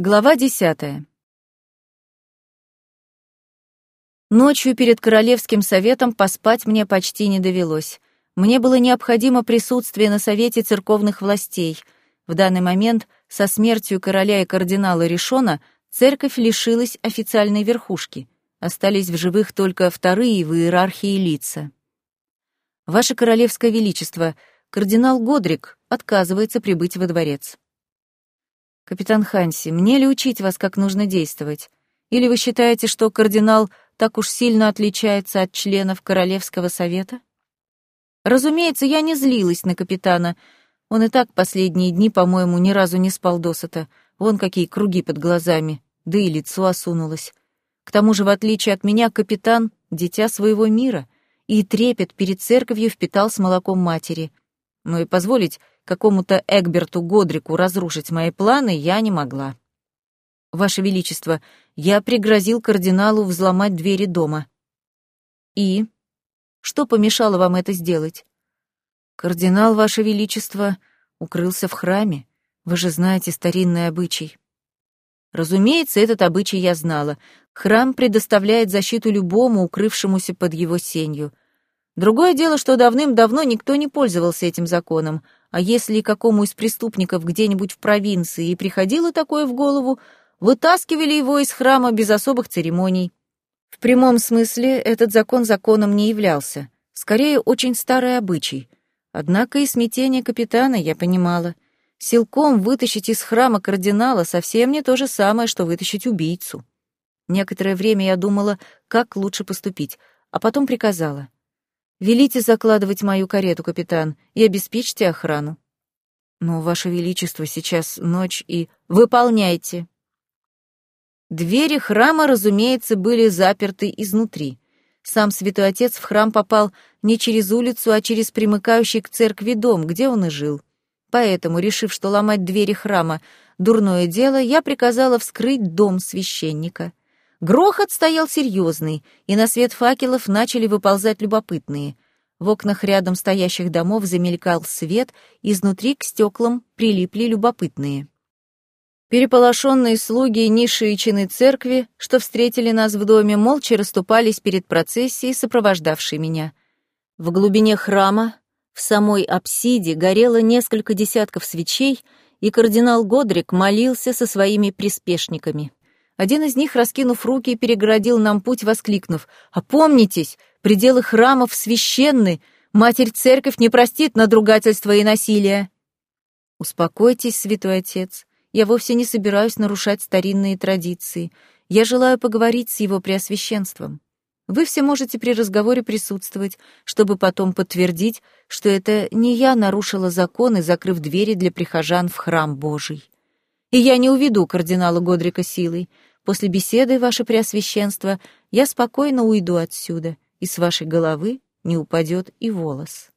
Глава десятая. Ночью перед Королевским советом поспать мне почти не довелось. Мне было необходимо присутствие на совете церковных властей. В данный момент, со смертью короля и кардинала Ришона, церковь лишилась официальной верхушки. Остались в живых только вторые в иерархии лица. Ваше Королевское Величество, кардинал Годрик отказывается прибыть во дворец. «Капитан Ханси, мне ли учить вас, как нужно действовать? Или вы считаете, что кардинал так уж сильно отличается от членов Королевского совета?» Разумеется, я не злилась на капитана. Он и так последние дни, по-моему, ни разу не спал досыта. Вон какие круги под глазами, да и лицо осунулось. К тому же, в отличие от меня, капитан — дитя своего мира, и трепет перед церковью впитал с молоком матери. Но и позволить какому-то Эгберту Годрику разрушить мои планы я не могла. Ваше Величество, я пригрозил кардиналу взломать двери дома. И? Что помешало вам это сделать? Кардинал, Ваше Величество, укрылся в храме. Вы же знаете старинный обычай. Разумеется, этот обычай я знала. Храм предоставляет защиту любому, укрывшемуся под его сенью. Другое дело, что давным-давно никто не пользовался этим законом — а если какому из преступников где-нибудь в провинции и приходило такое в голову, вытаскивали его из храма без особых церемоний. В прямом смысле этот закон законом не являлся. Скорее, очень старый обычай. Однако и смятение капитана я понимала. Силком вытащить из храма кардинала совсем не то же самое, что вытащить убийцу. Некоторое время я думала, как лучше поступить, а потом приказала — Велите закладывать мою карету, капитан, и обеспечьте охрану. Но, Ваше Величество, сейчас ночь и... Выполняйте. Двери храма, разумеется, были заперты изнутри. Сам святой отец в храм попал не через улицу, а через примыкающий к церкви дом, где он и жил. Поэтому, решив, что ломать двери храма — дурное дело, я приказала вскрыть дом священника. Грохот стоял серьезный, и на свет факелов начали выползать любопытные. В окнах рядом стоящих домов замелькал свет, изнутри к стеклам прилипли любопытные. Переполошенные слуги и низшие чины церкви, что встретили нас в доме, молча расступались перед процессией, сопровождавшей меня. В глубине храма, в самой апсиде, горело несколько десятков свечей, и кардинал Годрик молился со своими приспешниками. Один из них, раскинув руки, перегородил нам путь, воскликнув «Опомнитесь! Пределы храмов священны! Матерь-церковь не простит надругательства и насилия!» «Успокойтесь, святой отец. Я вовсе не собираюсь нарушать старинные традиции. Я желаю поговорить с его преосвященством. Вы все можете при разговоре присутствовать, чтобы потом подтвердить, что это не я нарушила законы, закрыв двери для прихожан в храм Божий. И я не уведу кардинала Годрика силой. После беседы, ваше преосвященство, я спокойно уйду отсюда, и с вашей головы не упадет и волос.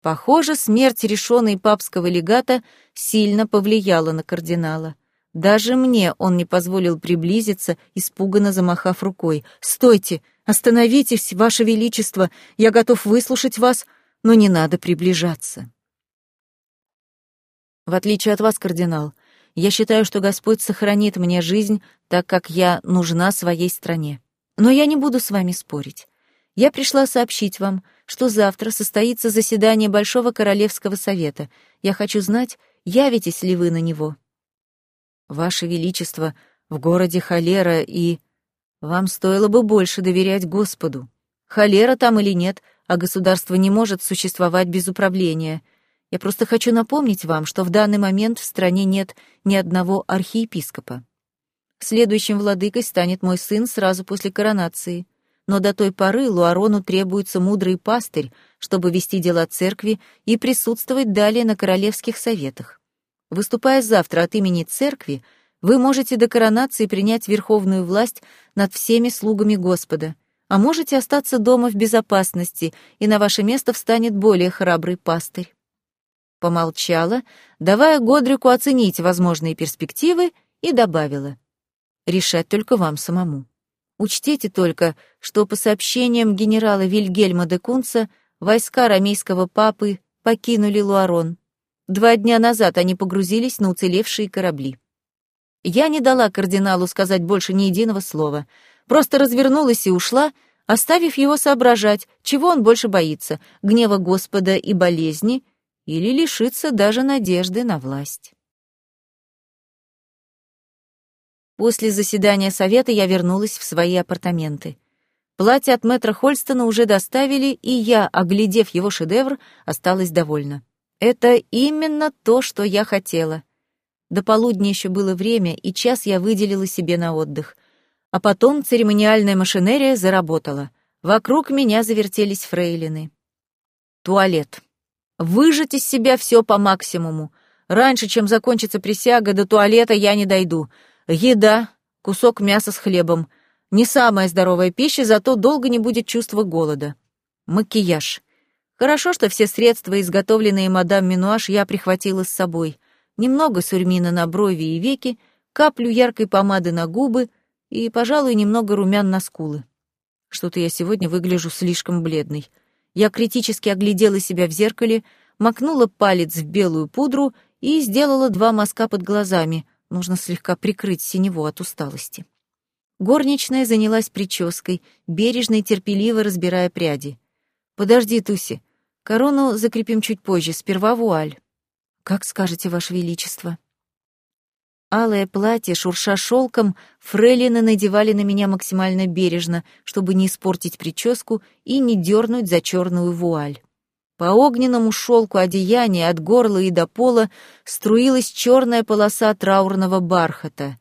Похоже, смерть решенной папского легата сильно повлияла на кардинала. Даже мне он не позволил приблизиться, испуганно замахав рукой. «Стойте! Остановитесь, Ваше Величество! Я готов выслушать вас, но не надо приближаться!» В отличие от вас, кардинал, я считаю, что Господь сохранит мне жизнь, так как я нужна своей стране. Но я не буду с вами спорить. Я пришла сообщить вам, что завтра состоится заседание Большого Королевского Совета. Я хочу знать, явитесь ли вы на него. Ваше Величество, в городе холера и... Вам стоило бы больше доверять Господу. Холера там или нет, а государство не может существовать без управления — я просто хочу напомнить вам, что в данный момент в стране нет ни одного архиепископа. Следующим владыкой станет мой сын сразу после коронации. Но до той поры Луарону требуется мудрый пастырь, чтобы вести дела церкви и присутствовать далее на королевских советах. Выступая завтра от имени церкви, вы можете до коронации принять верховную власть над всеми слугами Господа, а можете остаться дома в безопасности, и на ваше место встанет более храбрый пастырь помолчала, давая Годрику оценить возможные перспективы, и добавила. «Решать только вам самому. Учтите только, что по сообщениям генерала Вильгельма де Кунца войска рамейского папы покинули Луарон. Два дня назад они погрузились на уцелевшие корабли. Я не дала кардиналу сказать больше ни единого слова. Просто развернулась и ушла, оставив его соображать, чего он больше боится — гнева Господа и болезни или лишиться даже надежды на власть. После заседания совета я вернулась в свои апартаменты. Платье от мэтра Хольстона уже доставили, и я, оглядев его шедевр, осталась довольна. Это именно то, что я хотела. До полудня еще было время, и час я выделила себе на отдых. А потом церемониальная машинерия заработала. Вокруг меня завертелись фрейлины. Туалет. Выжать из себя все по максимуму. Раньше, чем закончится присяга, до туалета я не дойду. Еда, кусок мяса с хлебом. Не самая здоровая пища, зато долго не будет чувства голода. Макияж. Хорошо, что все средства, изготовленные мадам Минуаш, я прихватила с собой. Немного сурьмина на брови и веки, каплю яркой помады на губы и, пожалуй, немного румян на скулы. Что-то я сегодня выгляжу слишком бледной. Я критически оглядела себя в зеркале, макнула палец в белую пудру и сделала два мазка под глазами. Нужно слегка прикрыть синеву от усталости. Горничная занялась прической, бережно и терпеливо разбирая пряди. «Подожди, Туси, Корону закрепим чуть позже, сперва вуаль. Как скажете, Ваше Величество. Алое платье, шурша шелком, фрейлины надевали на меня максимально бережно, чтобы не испортить прическу и не дернуть за черную вуаль. По огненному шелку одеяния от горла и до пола струилась черная полоса траурного бархата.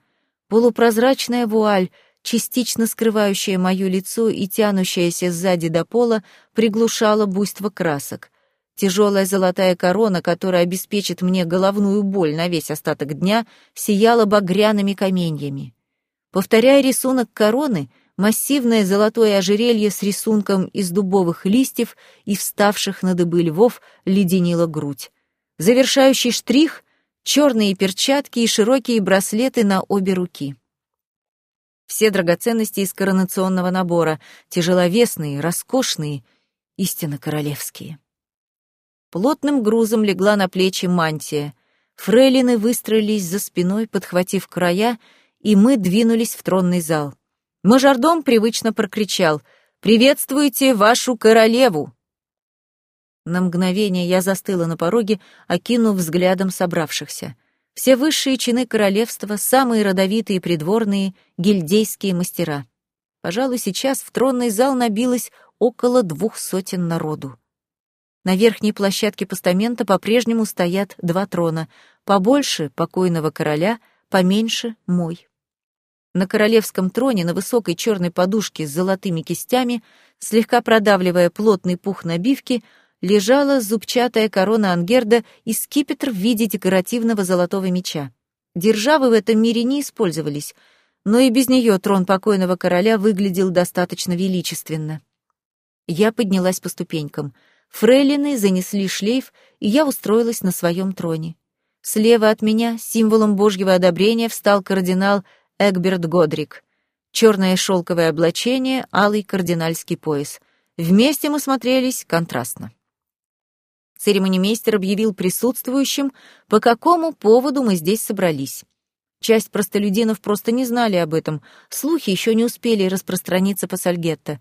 Полупрозрачная вуаль — частично скрывающая мое лицо и тянущаяся сзади до пола, приглушала буйство красок. Тяжелая золотая корона, которая обеспечит мне головную боль на весь остаток дня, сияла багряными каменьями. Повторяя рисунок короны, массивное золотое ожерелье с рисунком из дубовых листьев и вставших на дыбы львов леденило грудь. Завершающий штрих — черные перчатки и широкие браслеты на обе руки. Все драгоценности из коронационного набора, тяжеловесные, роскошные, истинно королевские. Плотным грузом легла на плечи мантия. Фрейлины выстроились за спиной, подхватив края, и мы двинулись в тронный зал. Мажордом привычно прокричал «Приветствуйте вашу королеву!» На мгновение я застыла на пороге, окинув взглядом собравшихся — все высшие чины королевства, самые родовитые придворные, гильдейские мастера. Пожалуй, сейчас в тронный зал набилось около двух сотен народу. На верхней площадке постамента по-прежнему стоят два трона, побольше — покойного короля, поменьше — мой. На королевском троне на высокой черной подушке с золотыми кистями, слегка продавливая плотный пух набивки, лежала зубчатая корона Ангерда и скипетр в виде декоративного золотого меча. Державы в этом мире не использовались, но и без нее трон покойного короля выглядел достаточно величественно. Я поднялась по ступенькам. Фрейлины занесли шлейф, и я устроилась на своем троне. Слева от меня, символом божьего одобрения, встал кардинал Эгберт Годрик. Черное шелковое облачение, алый кардинальский пояс. Вместе мы смотрелись контрастно. Церемонимейстер объявил присутствующим, по какому поводу мы здесь собрались. Часть простолюдинов просто не знали об этом, слухи еще не успели распространиться по Сальгетто.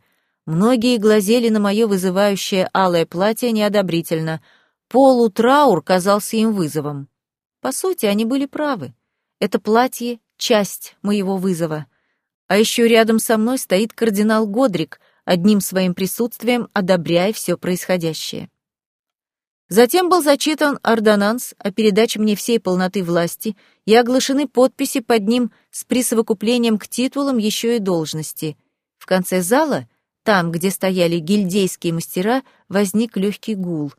Многие глазели на мое вызывающее алое платье неодобрительно. Полутраур казался им вызовом. По сути, они были правы. Это платье — часть моего вызова. А еще рядом со мной стоит кардинал Годрик, одним своим присутствием одобряя все происходящее. Затем был зачитан ордонанс о передаче мне всей полноты власти и оглашены подписи под ним с присовокуплением к титулам еще и должности. В конце зала, там, где стояли гильдейские мастера, возник легкий гул.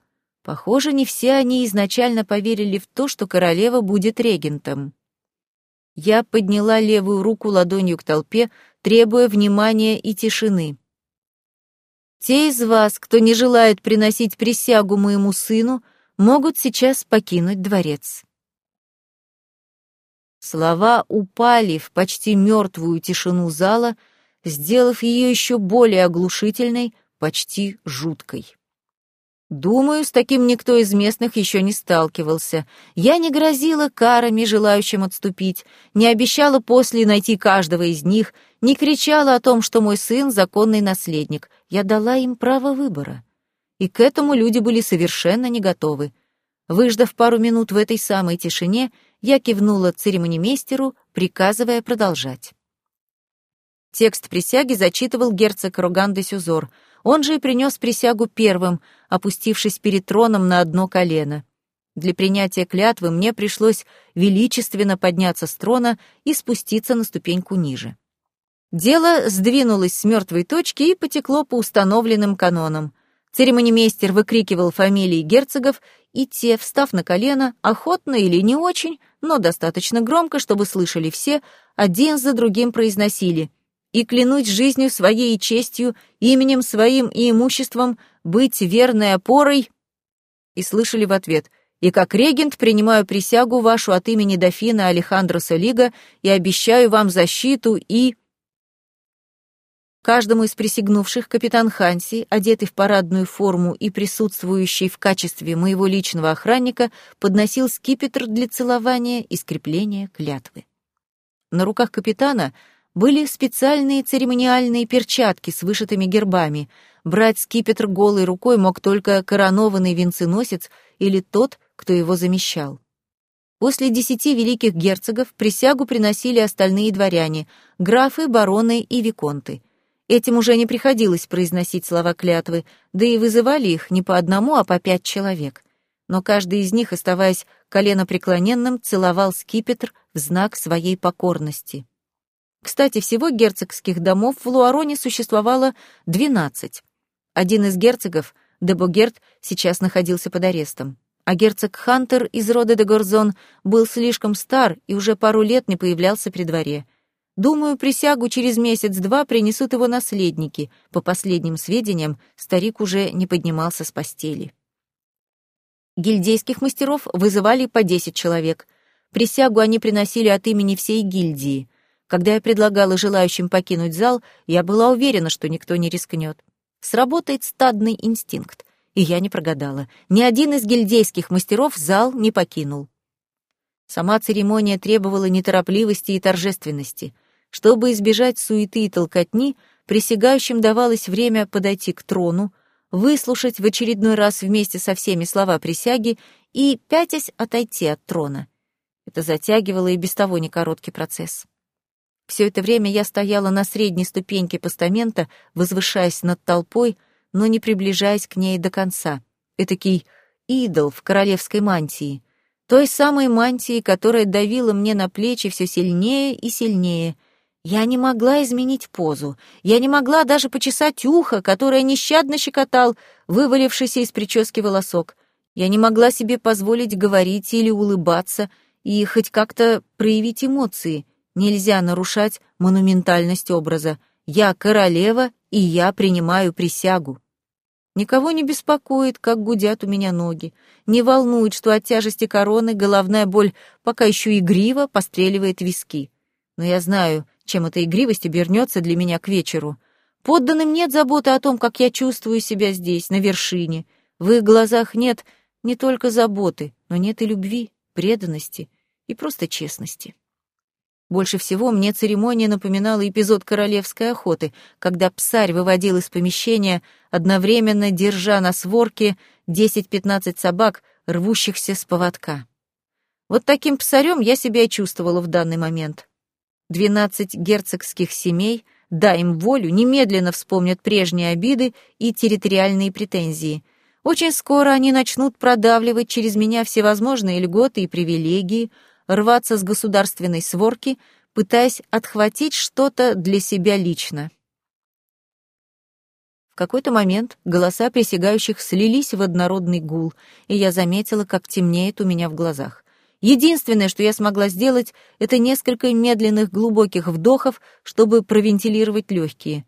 Похоже, не все они изначально поверили в то, что королева будет регентом. Я подняла левую руку ладонью к толпе, требуя внимания и тишины. Те из вас, кто не желает приносить присягу моему сыну, могут сейчас покинуть дворец. Слова упали в почти мертвую тишину зала, сделав ее еще более оглушительной, почти жуткой. Думаю, с таким никто из местных еще не сталкивался. Я не грозила карами, желающим отступить, не обещала после найти каждого из них, не кричала о том, что мой сын — законный наследник. Я дала им право выбора. И к этому люди были совершенно не готовы. Выждав пару минут в этой самой тишине, я кивнула церемонимейстеру, приказывая продолжать. Текст присяги зачитывал герцог Роган де Сюзор — он же и принес присягу первым, опустившись перед троном на одно колено. Для принятия клятвы мне пришлось величественно подняться с трона и спуститься на ступеньку ниже. Дело сдвинулось с мертвой точки и потекло по установленным канонам. Церемонимейстер выкрикивал фамилии герцогов, и те, встав на колено, охотно или не очень, но достаточно громко, чтобы слышали все, один за другим произносили и клянусь жизнью своей и честью, именем своим и имуществом быть верной опорой, и слышали в ответ, и как регент принимаю присягу вашу от имени дофина Алехандро Солига и обещаю вам защиту и... Каждому из присягнувших капитан Ханси, одетый в парадную форму и присутствующий в качестве моего личного охранника, подносил скипетр для целования и скрепления клятвы. На руках капитана — были специальные церемониальные перчатки с вышитыми гербами. Брать скипетр голой рукой мог только коронованный венценосец или тот, кто его замещал. После десяти великих герцогов присягу приносили остальные дворяне, графы, бароны и виконты. Этим уже не приходилось произносить слова клятвы, да и вызывали их не по одному, а по пять человек. Но каждый из них, оставаясь коленопреклоненным, целовал скипетр в знак своей покорности. Кстати, всего герцогских домов в Луароне существовало 12. Один из герцогов, Дебогерт, сейчас находился под арестом. А герцог Хантер из рода де Горзон был слишком стар и уже пару лет не появлялся при дворе. Думаю, присягу через месяц-два принесут его наследники. По последним сведениям, старик уже не поднимался с постели. Гильдейских мастеров вызывали по 10 человек. Присягу они приносили от имени всей гильдии — когда я предлагала желающим покинуть зал, я была уверена, что никто не рискнет. Сработает стадный инстинкт. И я не прогадала. Ни один из гильдейских мастеров зал не покинул. Сама церемония требовала неторопливости и торжественности. Чтобы избежать суеты и толкотни, присягающим давалось время подойти к трону, выслушать в очередной раз вместе со всеми слова присяги и, пятясь, отойти от трона. Это затягивало и без того некороткий процесс. Все это время я стояла на средней ступеньке постамента, возвышаясь над толпой, но не приближаясь к ней до конца. Этакий идол в королевской мантии. Той самой мантии, которая давила мне на плечи все сильнее и сильнее. Я не могла изменить позу. Я не могла даже почесать ухо, которое нещадно щекотал, вывалившийся из прически волосок. Я не могла себе позволить говорить или улыбаться и хоть как-то проявить эмоции — Нельзя нарушать монументальность образа. Я королева, и я принимаю присягу. Никого не беспокоит, как гудят у меня ноги. Не волнует, что от тяжести короны головная боль пока еще игриво постреливает виски. Но я знаю, чем эта игривость обернется для меня к вечеру. Подданным нет заботы о том, как я чувствую себя здесь, на вершине. В их глазах нет не только заботы, но нет и любви, преданности и просто честности. Больше всего мне церемония напоминала эпизод королевской охоты, когда псарь выводил из помещения, одновременно держа на сворке 10-15 собак, рвущихся с поводка. Вот таким псарем я себя и чувствовала в данный момент. Двенадцать герцогских семей, дай им волю, немедленно вспомнят прежние обиды и территориальные претензии. Очень скоро они начнут продавливать через меня всевозможные льготы и привилегии, рваться с государственной сворки, пытаясь отхватить что-то для себя лично. В какой-то момент голоса присягающих слились в однородный гул, и я заметила, как темнеет у меня в глазах. Единственное, что я смогла сделать, это несколько медленных глубоких вдохов, чтобы провентилировать легкие.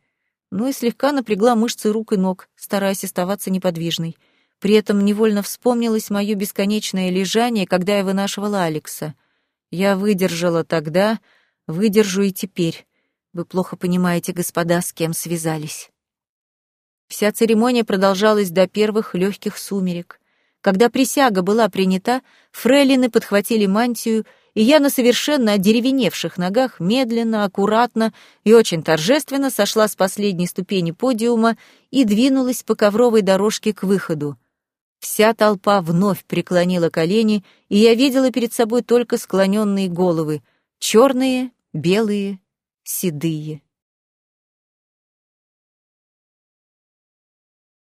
Ну и слегка напрягла мышцы рук и ног, стараясь оставаться неподвижной. При этом невольно вспомнилось мое бесконечное лежание, когда я вынашивала Алекса. Я выдержала тогда, выдержу и теперь. Вы плохо понимаете, господа, с кем связались. Вся церемония продолжалась до первых легких сумерек. Когда присяга была принята, фрейлины подхватили мантию, и я на совершенно одеревеневших ногах медленно, аккуратно и очень торжественно сошла с последней ступени подиума и двинулась по ковровой дорожке к выходу. Вся толпа вновь преклонила колени, и я видела перед собой только склоненные головы, черные, белые, седые.